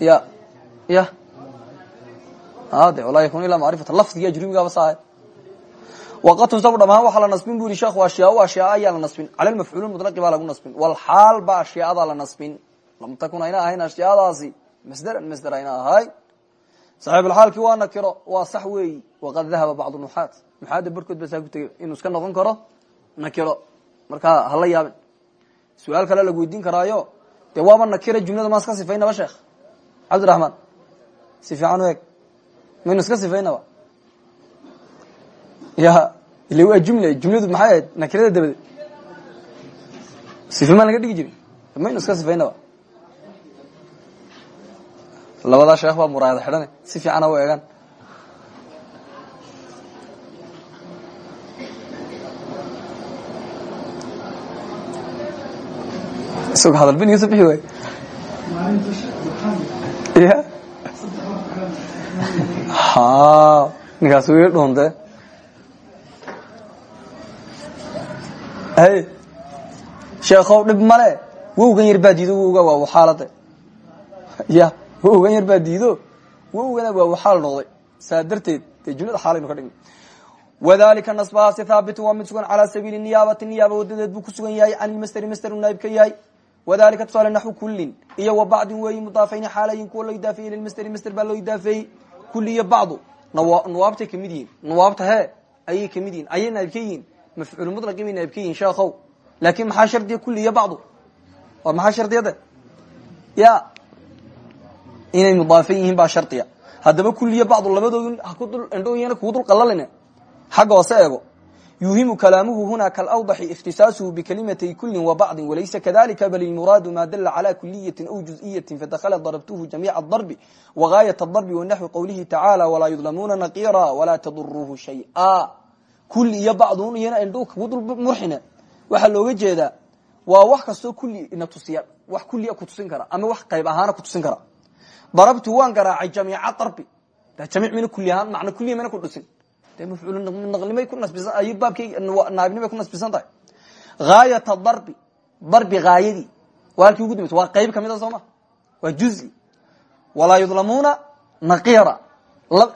ya ya de walaa yakun ilaa macrifatan lafdigii ajrumigaaba saahay waqad tunsabu dhamaan waxaa la nasbin bu yihi sheekhu ashyaa ashyaa ayaa la nasbin cala lmafcuul mutlaqi baa lagu nasbin walxaal ba ashyaadaa la nasbin lam takun ayna ahayn ashyaadaasi masderan masder ayna ahay saxiibulxaalkii waa nakiro waa sax weeyi waqad dahaba bacdu nuxaat nuxaadda barkood ba saa ku tegey inuu iska noqon karo nakiro markaa hala yaabin su'aal kale lagu weydiin karaayo dee waaba nakira jumlada maan iska sifaynaba sheekh cabdiraxmaan si fiican u eg maynu iska sifaynaba ya ila waa jumle jumladu maxay ahayd? Nakirada dabadeed sifa maan laga dhigi jirin? Maynu iska sifaynaba labadaa sheekh baa muraayada xidhane si fiicana u eegaan isagoo hadalbin iga soo bixi waay. Ya ha ninkaas wi dhuunte hay sheekow dhib male wowgan yar baa diido wowga waa waxaalade ya wowgan yar baa diido wowgana waa waxaal noqday. Saa darteed dee jumlada xaalaynu ka dhigna wadalika nasbahaasi thaabitu waa mid sugan calaa sabiili niyaabati niyaaba wadadeed buu ku sugan yahay can ilmasteri master u naayib ka yahay wadalika tusaale naxwu kullin iyo wa bacdin weeyi mudaafayni xaalayin kuwa loo idaafeeyey lilmasteri master baa loo idaafeeyey kulli iyo bacdu nawaabtay ka mid yihiin nawaabta he ayay ka mid yihiin ayay naayib ka yihiin mafcuul mutlaqi bay naayib ka yihiin sheekhow laakin maxaa shardiya kulli iyo bacdu war maxaa shardiyade ya inay eego yuhimu kalaamuhu huna kalawdaxi ikhtisaasuhu bikalimatay kulin wa bacdin walaysa kadalika bal ilmuraadu ma dala cala kuliyatin aw juز'iyatin fadakhala darabtuhu jamiica adarbi wagaayat adarbi wanaxwi qowlihi tacaala walaa yudlamuuna naqira walaa taduruuhu shay'a kulli iyo bacdun iyana indho kugu dul murxine waxaa looga jeedaa waa wax kastoo kulli ina tusiya wax kullia kutusin kara ama wax qayb ahaana kutusin kara. darabtu waan garaacay jamiica darbi jamiic mina kulli ahaan macna kulliya mina ku dhusin de mafcuulnaqnimay ku nasbisan ay baabkay naabnimay ku nasbisan tahay haayata darbi darbi haayadii waa halkii ugu dambaysa waa qayb ka mid a soo ma? Waa juzi. Walaa yudlamuuna naqira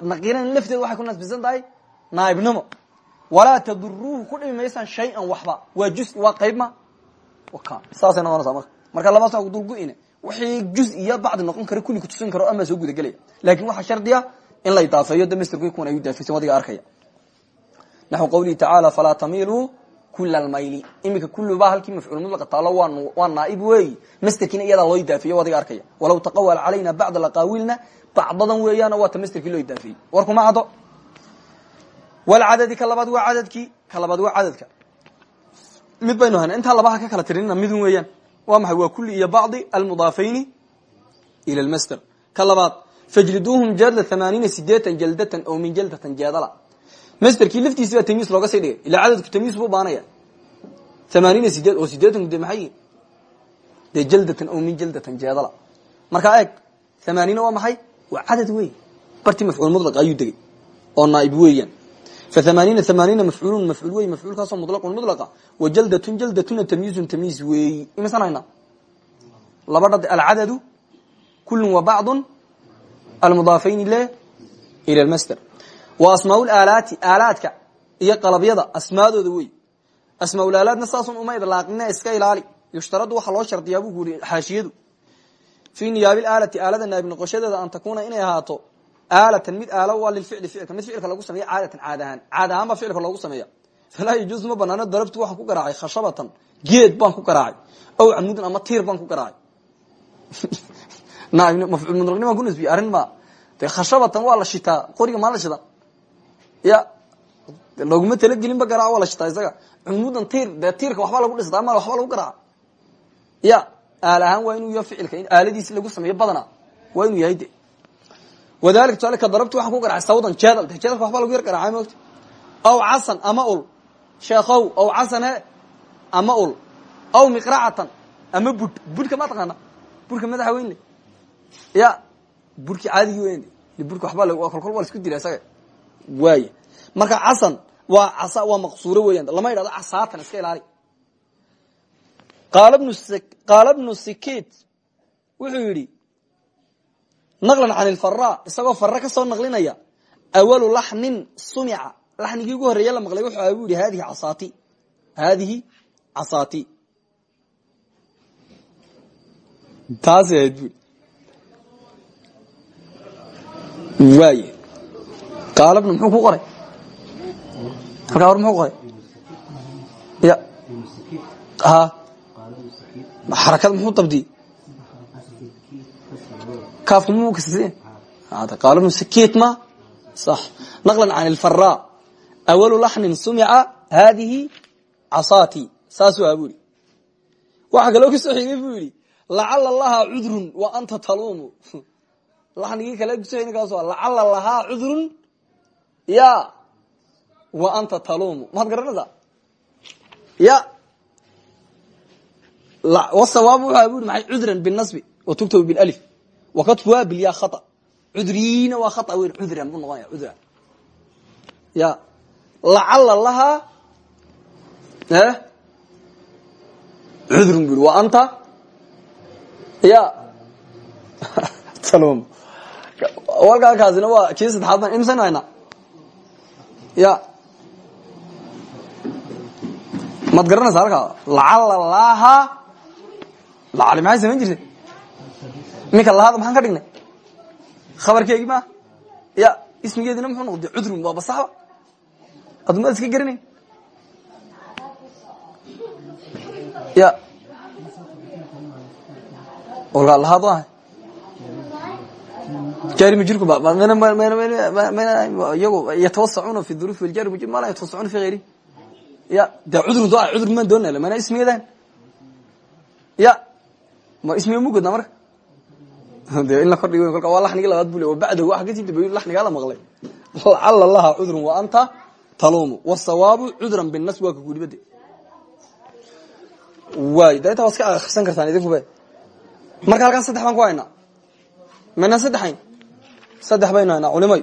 naqiran lafteeda waxay ku nasbisan tahay naaibnimo walaa taduruuhu ku dhimi maysaan shay-an waxba. Waa juz waa qayb ma? Saasay noqonaysaa marka. Marka labaasaa kudulgu-ine wixii juz iyo bacdi noqon kara kulli kutusin karo amaa soo gudagelaya laakiin waxaa shardiya in la idaafeeyo de msterku kuwan ay udaafeysan adiga arkaya. Naxو qawlihi tacaala falaa tamiluu kula lmayli iminka kulubaa halkii mafcuul mudlaqa taalo waa naaib weeyi masterkiina iyadaa loo idaafeeyo adiga arkaya. Walaw taqawal calayna bacd laqaawilna bacdadan weeyaano waa ta masterkii loo idaafeeyey warkuma caddo walcadadi ka labaad waa cadadkii ka labaad waa cadadka. Mid baynu hana intaa labaha ka kala tirinina midun weeyaan. Waa maxay? Waa kuli iyo bacdi almudaafayni ila lmaster ka labaad fajliduuhum jalda amaaniina sideetan jaldatan oo min jaldatan jeedala. Masterkii laftiisi baa tamiis looga sii dhigay. Ilaa cadadku tamiis buu baanaya amaaniina sideed oo sideetanku de maxay dee jaldatan oo min jaldatan jeedala. Markaa eeg amaaniina waa maxay? Waa cadad wey barti mafcuul mudlaq ayuu degay oo naaib weeyaan. Fa amaaniina mafcuulun mafcuul wey mafcuulkaasoo mutlaqun mudlaqa wa jaldatun jaldatuna tamyiizun tamyiiz weeyi. Imisan hayna. Laba dhad alcadadu kullun wa bacdun almudaafayni le ila lmaster wa asmaa laalaati aalaadka iyo qalabyada asmaadooda wey asmaaulaalaadna saasun uma idlaaqine iska ilaali yushtaradu waxaa loo shardiyaa buu ku yiri xaashiyadu fii niyaabil aalati aalada naayib noqoshadeeda an takuuna inay ahaato aalatan mid aalo waa lilficli ficilka mid ficilka lagu sameeya caadatan caad ahaan caad ahaan baa ficilka loogu sameeya falaa yajuuz ma banaano darabtu waxaan ku garaacay khashabatan geed baan ku garaacay aw camudan ama tiir baan ku garaacay mafcuul mudlaqnimaan ku de khashabatan waa la shitaa qoriga maa la shida ya looguma talagelinba garaac waa la shitaa isaga. Cumudan tiir dee tiirka waxbaa lagu dhistaa ama waxba lagu garaaca ya aal ahaan waa inuu yaho ficilka in aaladiisi lagu sameeyo badana waa inuu yahay de. Wadalika tusaale ka darabtu waxaan ku garacay sawdan jeedal de jeedalka waxbaa lagu yar garaacay moogta aw casan ama ul. Sheekhow aw casan he ama ul. Aw miqracatan ama bud. Budka ma taqaana burka madaxa weyn le ya burki kolkol waa la isku dila isaga. Waaya marka casan waa waa maqsuuro weeyaan lama yidhahdo casaatan iska ilaali. Qaala bnu sikit wuxuu yidhi naqlan can ilfara isagoo fara ka soo naqlinaya awalu laxnin sumica. Laxnigii ugu horreeye la maqlay wuxuu aha bu yihi hadihi casati haadihi casati taasay ahayd bu waay. Qaala bnu muxuu ku qoray? Halkaa hor muxuu qoray? Ya. Ha xarakada muxuu dabdiyey kaafku mu kasisiin qaala bnu sakit ma? Sax. Naqlan can ilfara awalu laxnin sumica haadihi casaati. Saasuu aha bu yihi waxaa kaloo ka soo xigay bu yidhi lacala lahaa cudrun wa anta taluumu laxnigii kale kuso xigay kaas lacala lahaa cudrun ya wa anta taluumu. Maad garanaysaa ya. Wasawaab wuxu aha bu yhi maay cudran binasbi wa tugtabu bilif wakatfuha bilya khata. Cudriina waa khata weyn cudran buu noqonaya cudran. Ya. Lacala lahaa cudrun bu yhi wa anta? Ya. Talum walkaakaasina waa kii saddexaad ban imsan hayna ya. Maad garanaysa halkaa lacala laha lacali maxay samayn jirtay? Minka lahaada maxaan ka dhignay? Khabarkeegi maa ya ismigeedina muxuu noqday? Cudrun waa basaxba. Adumad iska garanayn? Ya. Walkaa lahaad ahay jari majirku iyagu yatawasacuna fi duruuf jari majir ma la yatawasacuna fi hayri ya de cudrun do cudur maan doonayla mana ismigeedan ya ma ismiga mugodna marka de in la kordhigo kolka waa laxnigi labaad bule wa bacdahu waxa ka sii dambeeyo laxnigaa la maqlay lacala laha cudrun wa anta talumu wasawaabu cudran binas waa ka gudibade waay de intaa waa iska akrisan kartaan idinkuba marka halkaan saddex baan ku haynaa mana saddexayn saddex baynu haynaa culimay.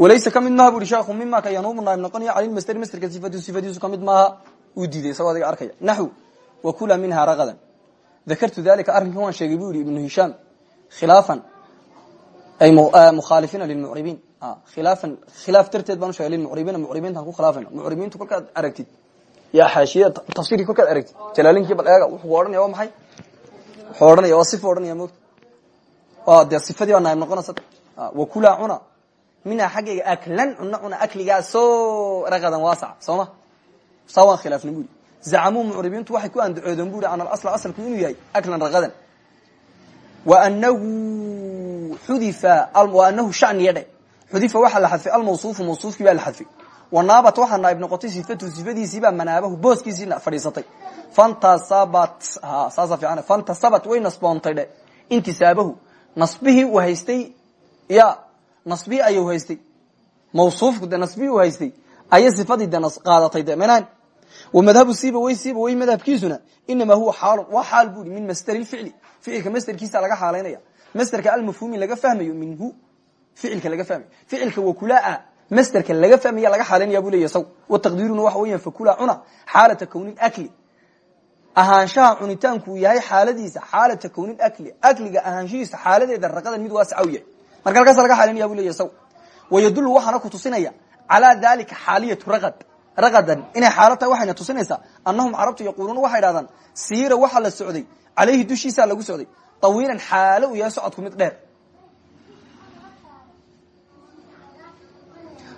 Walaysa ka mid maaha bui sheekhu mima ka yanuumu naaib noqonaya cala lmasteri masterka sifatu sifadiisu ka mid maaha uu diiday isagoo adiga arkaya. Naxw wa kula minha ragadan. Dakartu dalika arrinkan waan sheegay bu yihi ibnu hishaam khilaafan ay mukhaalifiina lilmucribiin khilaafan khilaaf darteed baan ushegay lilmucribiina mucribiintaan ku khilaafayna mucribiintu kolkaad aragtid yaa xaashiya tafsirkii kolkaad aragtid jalaalinki bal eega wuxuu odhanaya waa maxay? Wuxuu odhanaya waa sifa odhanaya moogta de sifadii baa naayib noqonaysa wakula cuna minhaa xaggayga aklan cuna cuna akligaasoo ragadan waasac soo ma saa waan khilaafna buri zacamuu mucribiintu waxay ku andacoodeen buri an alasla asalku inuu yahay aklan ragadan wanahu xudifa waanahu shaniya dhe xudifa waxaa la xadfay almawsuufu mawsuufkii baa la xadfay wanaabat waxaa naaib noqotay sifatu sifadiisiibaa manaabahu booskiisii fadhiisatay fantasabat saasa fiican fantasabat way nasboontay dhe intisaabahu nasbihii uu haystay ya nasbihii ayuu haystay. Mawsuufku de nasbihii uu haystay. Ayay sifadii de qaadatay de manaan wamadhabu siba way siba way madhabkiisuna inamaa huwa xaalun waa xaal bu i min masderi ficli. Ficilka masderkiisa laga xaalaynaya masderka almafhuumi laga fahmayo minhu. Ficilka laga fahmayo. Ficilka wakulaa masderka laga fahmaya laga xaalaynaya bu leya saw wataqdiiruna waxa weya fakula cuna xaalata kowni akli. Ahaanshaha cunitaanku yahay xaaladiisa xaalata kowni akli. Akliga ahaanshihiisa xaaladeeda raqadan mid waasaca u yahay marka halkaas laga xaalinaya bu leya saw. Wayadulu waxaana ku tusinaya calaa dalika xaaliyatu raqad. Raqadan inay xaalo tahay waxayna tusinaysaa annahum carabtu yaquuluuna waxay dhahdaan siira waxaa la socday caleyhi dushiisaa lagu socday tawiilan xaalo uu yahay socodku mid dheer.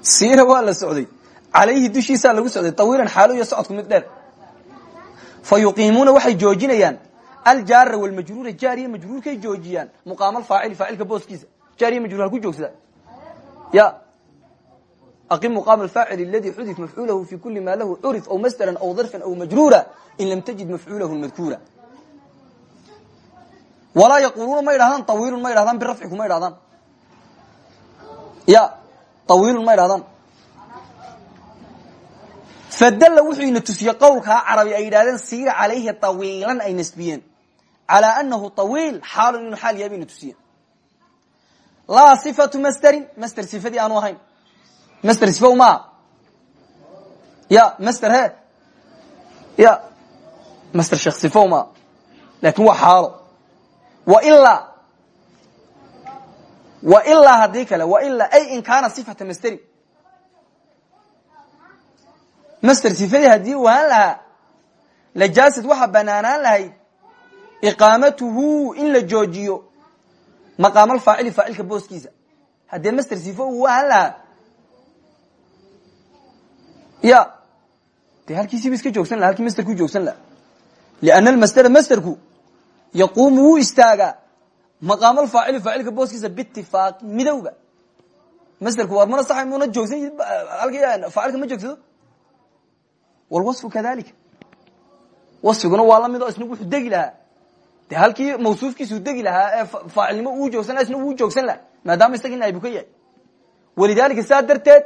Siira waa la socday caleyhi dushiisaa lagu socday tawiilan xaalo u yahay socodku mid dheer. Fa yuqiimuuna waxay joojinayaan aljaara walmajruura jaariya majruurkay joojiyaan muqaama alfaacili faacilka booskiisa jaariya majruur halku joogsada ya aqim muqaama alfaacil aladi xudif mafcuulahu fi kuli ma lahu curif aw masdaran aw darfan aw majruura in lam tajid mafcuulahu madkuura walaa yaquluuna ma idhahdaan tawiilun ma idhahdaan birafci kuma idhahdaan ya tawiilun ma idhahdaan fadalla wuxuu ina tusiyey qowlkaa carabi ay yidhahdeen siira calayhi tawiilan ay nasbiyeen calaa anahu tawiil xaalun inuu xaal yahay bayna tusiyeen laa sifatu masderin masder sifadii aanu ahayn. Masder sifa maa ya masder he. Ya masder sheekh sifo maa laakin waa xaalo. Wailaa wa ilaa haddii kale wailaa ay in kaana sifata masteri master sifadii haddii uu ahaan lahaa lajaasad waxaa banaanaan lahayd iqaamatuhu in maqaama alfaacili faacilka booskiisa. Haddee master sifo uu ahaan lahaa. Ya. De halkiisiiba iska joogsan laha halkii masterku joogsan laha lianna almastera masterku yaquumu wuu istaagaa. Maqaam alfaacili faacilka booskiisa biitifaaqi midowba masterku war mana saxa muna joogsan faacilka ma joogsado? Walwasfu kadalika wasfiguna waa la mid oo isna wuxuu degi lahaa de halkii mawsuufkiisuu degi lahaa ee faacilnimo uu joogsan laha isna wuu joogsan laha maadaama isagii naayibu ka yahay. Walidalika saa darteed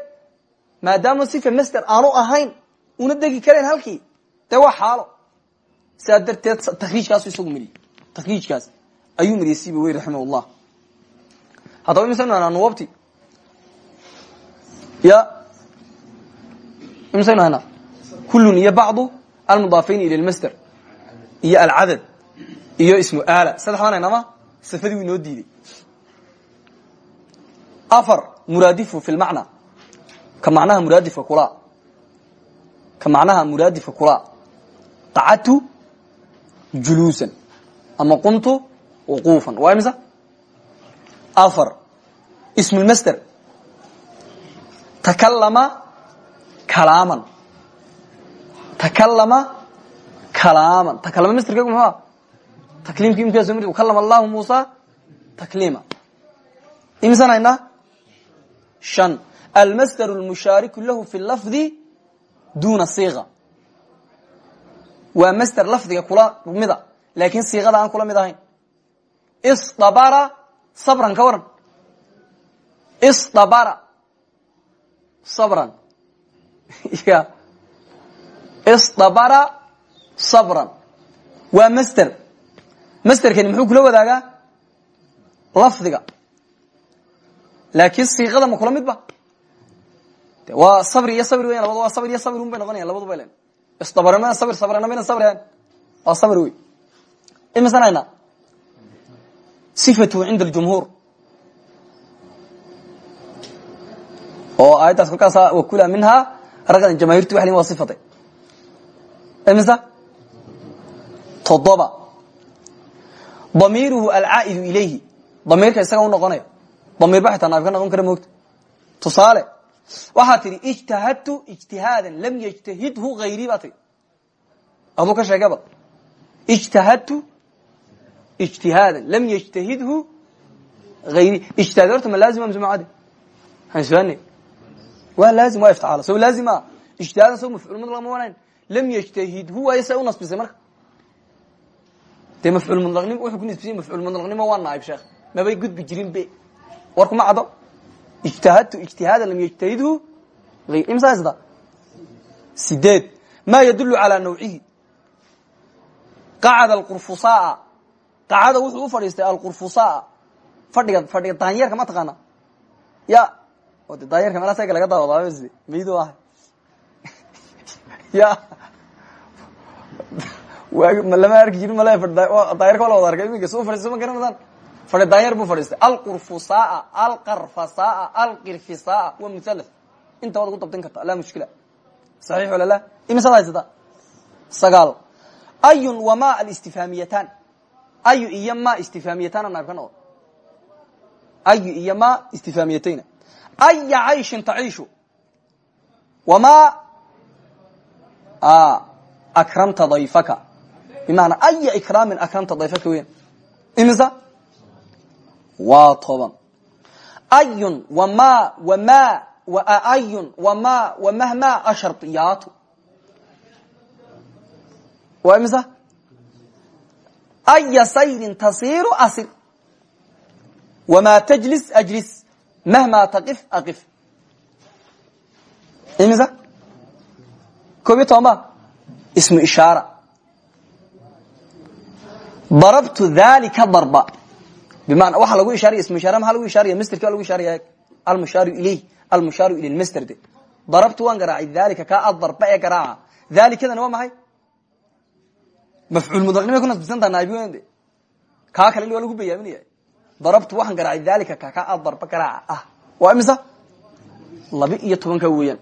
maadaama sifa master aanu ahayn una degi karayn halkii dee waa xaalo. Saa darteed takriijkaasu isagu mariyey takriijkaas ayuu mariyey siba wey raximah llah haddaba imisaynu haynaa nuwabti ya. Imisaynu haynaa kullun iyo bacdu almudaafayni ila lmaster iyo alcadad iyo ismu aala. Saddex baan haynama sifadii uu inoo diiday. Afar muraadifu fi lmacna ka macnaha muraadifka kula. Ka macnaha muraadifka kula. Qacadtu juluusan ama qumtu wuquufan. Waa imisa? Afar ismu lmaster takalama kalaaman. Takalama kalaaman. Takalama masterkegu muxuu ah takliimki imkaa so mari kalama allahu muusa takliima imisan haynaa shan. Almasdar lmushaariku lahu fi lafdi duna siiqa waa masder lafdiga kula mida. Laakin siiqada aan kula mid ahayn isdabara sabran ka waran isdabara sabran. Ya. Isdabara sabran. Waa masder masderkani muxuu kula wadaagaa? Lafdiga. Laakin siiqada ma kula midba? Waa sabri iyo sabri weyan labada waa sabr iyo sabri un bay noqonayan labadu bay len isdabara mana sabr sabrana mayna sabrihan waa sabri wey imisan hayna sifatu cinda aljumhuur. Oo aayaddaas kolkaasa wakula minhaa raqdan jamahirtu waxay waa sifate imisa toddoba damiiruhu alcaa'idu ilayhi. Damiirka isaga u noqonaya damiirba xitaa naabika noqon kara moogta tusaale waxaad tidhi ijtahadtu ijtihaadan lam yajtahidhu hayrii baa tidhi. Ka sheegaba ijtahadtu ijtihaadan lam yajtahidhu ayri ijtihaad ma laazima mise macade hansuaane waa laazim waa ifticaala soo laazim maa ijtihaadan soo lam yajtahidhu waa isa u nasbisay dee mafcuul mudlaqnim wuxuu ku nisbisay mafcuul mudlaqnimo waa naaib sheekh. Mabay gudbi jirin be. War kuma caddo. Ijtahadtu ijtihaada lam yجtahidhu imsasda sideed. Ma yadulu calى nawcihi. Qacada alqurfusaa qacada wuxuu u fadhiistay alqurfusaa fadhiga fadhiga daanyeerka ma taqaana. Ya. O de daanyeerka meel saga laga daawada maydo ah. Ya lama arki jirin mal daanyerka waa la wada arkay. Iminka su fadhiisto ma garanadaan fadhi daanyer buu fadhiistay. Alqurfusaa alqarfasaa alqirfisaa waa muthal inta waad ugu dabdin karta laa mushkila. Saxiix wala la imisad haysata sagaal. Ayun wama alistifhaamiyatan ayu iyo ma istifhaamiyatana naab ka noqo ayu iyo ma istifhaamiyatayna aya cayshin taciishu? Wama akramta dayfaka bimacnaa aya ikraamin akramta dayfaka weyan imisa waa toban ayun wama wama ayun wama wamahma ashardiyaatu waa imisa aya sayrin tasiru asir wama tajlis ajlis mahma taqif aqif imisa koob iyo toban ba ismu ishaara darabtu dhalika darba. Bimana waxa lagu ishaaraya ismu ishaara maxa lagu ishaaraya masterki waa lagu ishaaraya almushaaru ilayh almushaaru ila lmaster de darabtu waan garaacay dhalika kaa adarba ee garaaca. Dhalikadani waa maxay? Mafcuul mudlaqnimay ku nasbisantaa naaib kaa kale waa lagu bayaaminaya darabtu waxaan garaacay dalika kaka adarba garaaca ah. Waa imisa? Laba iyo tobanka weeyaan.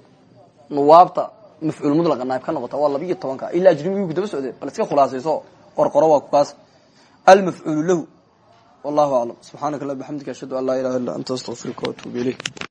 Nuwaabta mafcuul mudlaqa naaib ka noqota waa laba iyo tobanka ilaa ajrimigu ku daba socde bal iska khulaasayso qorqoro waa kukaas almafcuulu lahu wallahu aclam subxaanaka la bxamdika ashhadu an laa ilaha illa anta astaqfiruka waatuubu ilayk